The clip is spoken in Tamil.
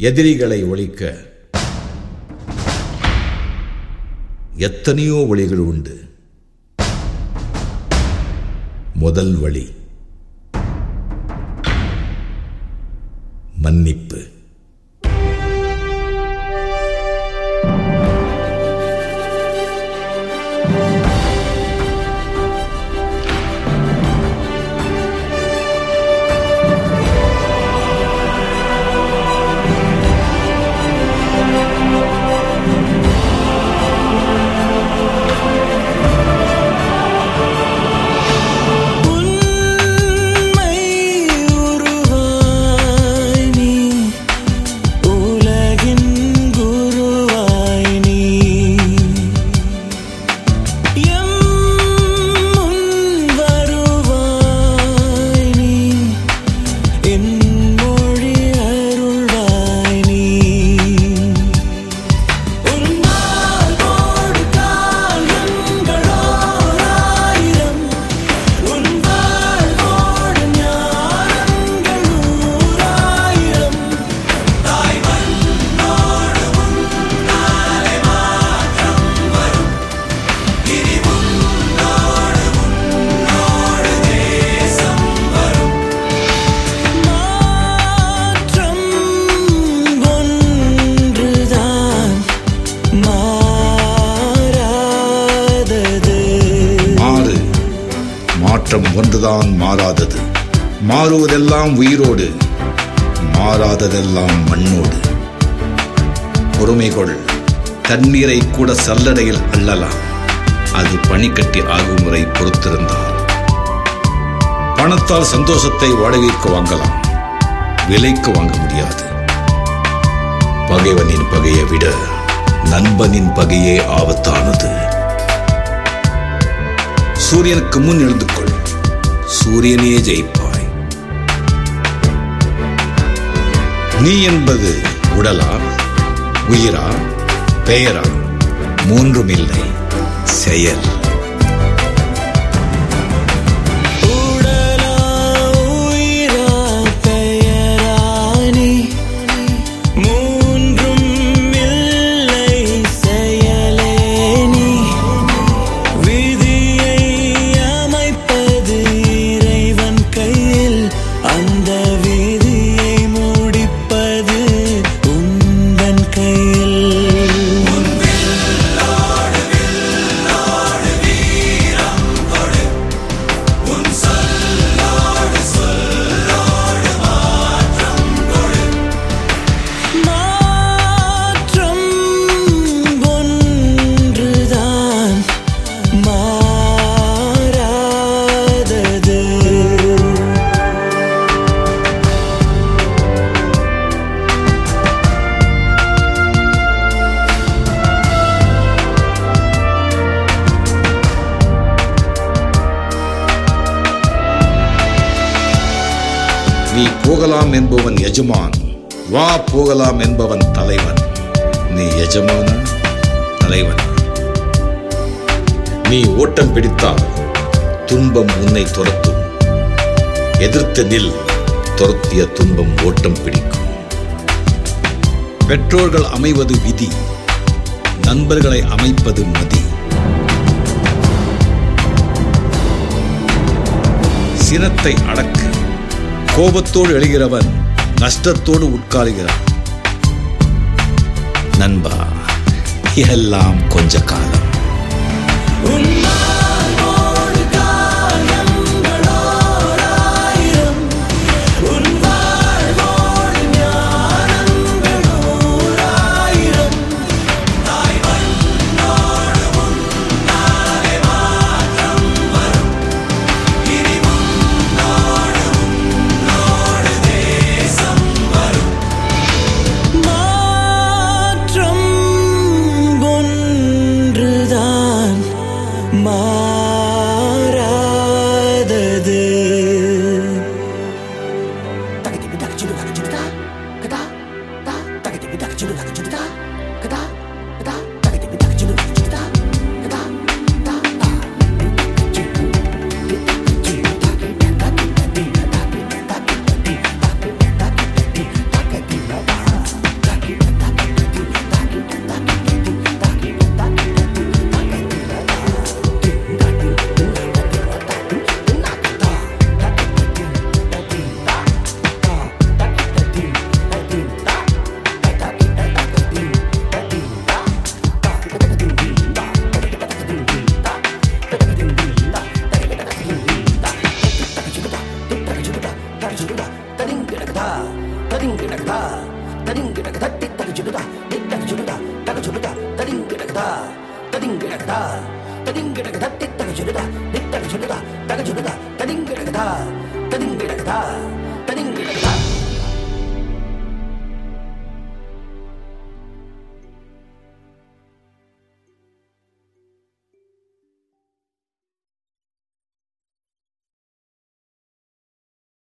எதிரிகளை ஒழிக்க எத்தனையோ வழிகள் உண்டு. முதல் வழி மன்னிப்பு. மாற்றம் ஒன்றுதான் மாறாதது. மாறுவதெல்லாம் உயிரோடு மாறாததெல்லாம் மண்ணோடு. பொறுமை கொள் தண்ணீரை கூட சல்லடையில் அள்ளலாம். அது பனிக்கட்டி ஆகும் முறை பொறுத்திருந்தால். பணத்தால் சந்தோஷத்தை வாடகைக்கு வாங்கலாம். விலைக்கு வாங்க முடியாது. பகைவனின் பகையை விட நண்பனின் பகையே ஆபத்தானது. சூரியனுக்கு முன் எழுந்து கொள் சூரியனே ஜெயிப்பாய். நீ என்பது உடலா உயிரா பெயரா மூன்றும் இல்லை செயல். போகலாம் என்பவன் எஜமான். வா போகலாம் என்பவன் தலைவன். நீ எஜமான? தலைவன். நீ ஓட்டம் பிடித்தால் துன்பம் உன்னை துரத்தும். எதிர்த்து நில் துரத்திய துன்பம் ஓட்டம் பிடிக்கும். பெற்றோர்கள் அமைவது விதி நண்பர்களை அமைப்பது மதி. சினத்தை அடக்கு. கோபத்தோடு எழுகிறவன் நஷ்டத்தோடு உட்காருகிறான். நண்பா எல்லாம் கொஞ்ச காலம். தடிங்கிடகதா தடிங்கிடகதா தித்தக சுடுதா தித்தக சுடுதா தக சுடுதா தடிங்கிடகதா தடிங்கிடகதா தடிங்கிடகதா